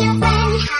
me your friend.